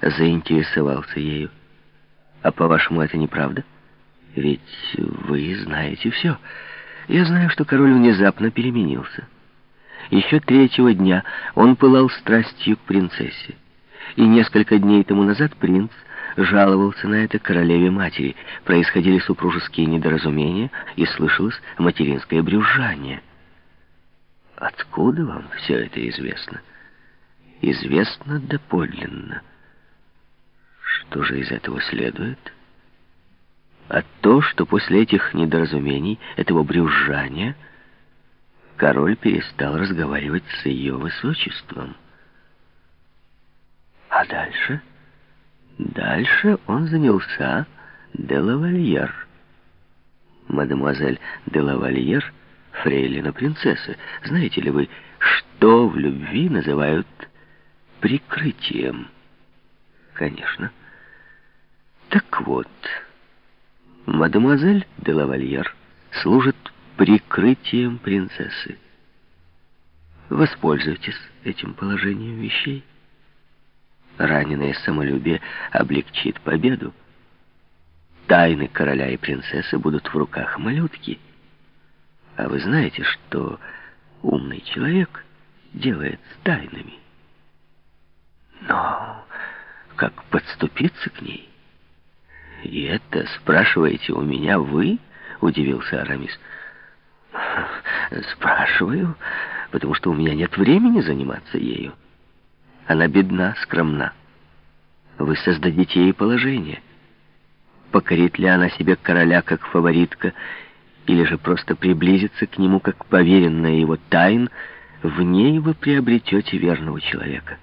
заинтересовался ею. А по-вашему, это неправда? Ведь вы знаете все. Я знаю, что король внезапно переменился. Еще третьего дня он пылал страстью к принцессе. И несколько дней тому назад принц жаловался на это королеве-матери. Происходили супружеские недоразумения, и слышалось материнское брюзжание. Откуда вам все это известно? Известно доподлинно. Что же из этого следует? А то, что после этих недоразумений, этого брюзжания, король перестал разговаривать с ее высочеством. А дальше? Дальше он занялся Делавальер. Мадемуазель Делавальер, фрейлина принцессы. Знаете ли вы, что в любви называют прикрытием? Конечно. Так вот, мадемуазель де лавальер служит прикрытием принцессы. Воспользуйтесь этим положением вещей. Раненое самолюбие облегчит победу. Тайны короля и принцессы будут в руках малютки. А вы знаете, что умный человек делает с тайнами. Но как подступиться к ней? И это спрашиваете у меня вы? Удивился Арамис. Спрашиваю, потому что у меня нет времени заниматься ею. Она бедна, скромна. Вы создадите ей положение. Покорит ли она себе короля как фаворитка, или же просто приблизится к нему как поверенная его тайн, в ней вы приобретете верного человека.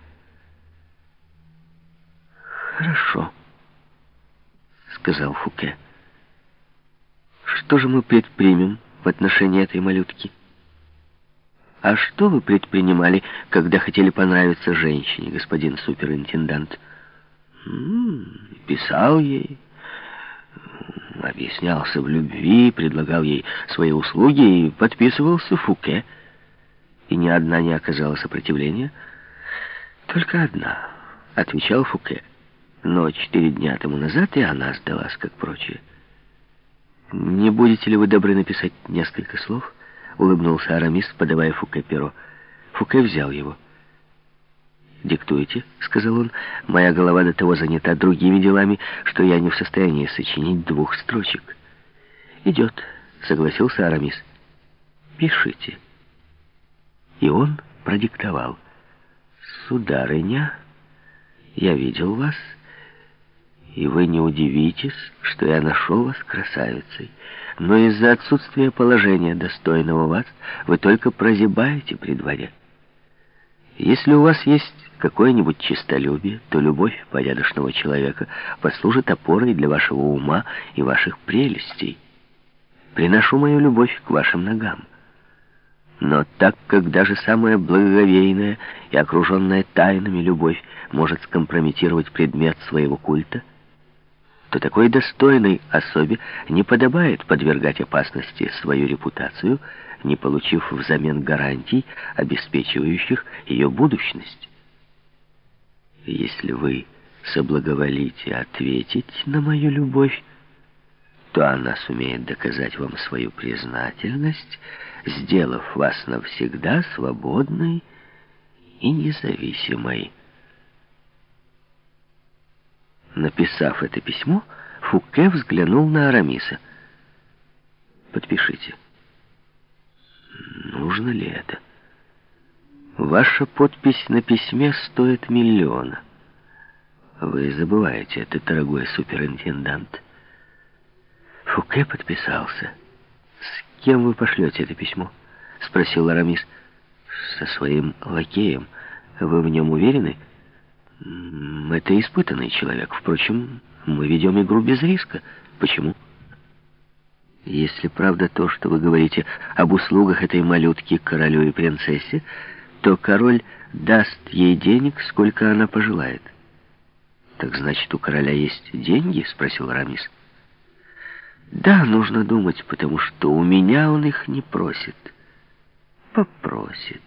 «Хорошо», — сказал Фуке. «Что же мы предпримем в отношении этой малютки?» «А что вы предпринимали, когда хотели понравиться женщине, господин суперинтендант?» «Писал ей, объяснялся в любви, предлагал ей свои услуги и подписывался Фуке. И ни одна не оказала сопротивления. Только одна, — отвечал Фуке. Но четыре дня тому назад и она сдалась, как прочие. «Не будете ли вы добры написать несколько слов?» — улыбнулся Арамис, подавая Фуке перо. Фуке взял его. «Диктуйте», — сказал он. «Моя голова до того занята другими делами, что я не в состоянии сочинить двух строчек». «Идет», — согласился Арамис. «Пишите». И он продиктовал. «Сударыня, я видел вас» и вы не удивитесь, что я нашел вас красавицей. Но из-за отсутствия положения, достойного вас, вы только прозябаете при дворе. Если у вас есть какое-нибудь честолюбие, то любовь порядочного человека послужит опорой для вашего ума и ваших прелестей. Приношу мою любовь к вашим ногам. Но так как даже самая благоговейная и окруженная тайнами любовь может скомпрометировать предмет своего культа, то такой достойной особе не подобает подвергать опасности свою репутацию, не получив взамен гарантий, обеспечивающих ее будущность. Если вы соблаговолите ответить на мою любовь, то она сумеет доказать вам свою признательность, сделав вас навсегда свободной и независимой. Написав это письмо, Фуке взглянул на Арамиса. «Подпишите». «Нужно ли это?» «Ваша подпись на письме стоит миллиона». «Вы забываете это, дорогой суперинтендант». Фуке подписался. «С кем вы пошлете это письмо?» — спросил Арамис. «Со своим лакеем. Вы в нем уверены?» Это испытанный человек. Впрочем, мы ведем игру без риска. Почему? Если правда то, что вы говорите об услугах этой малютки королю и принцессе, то король даст ей денег, сколько она пожелает. Так значит, у короля есть деньги? Спросил Рамис. Да, нужно думать, потому что у меня он их не просит. Попросит.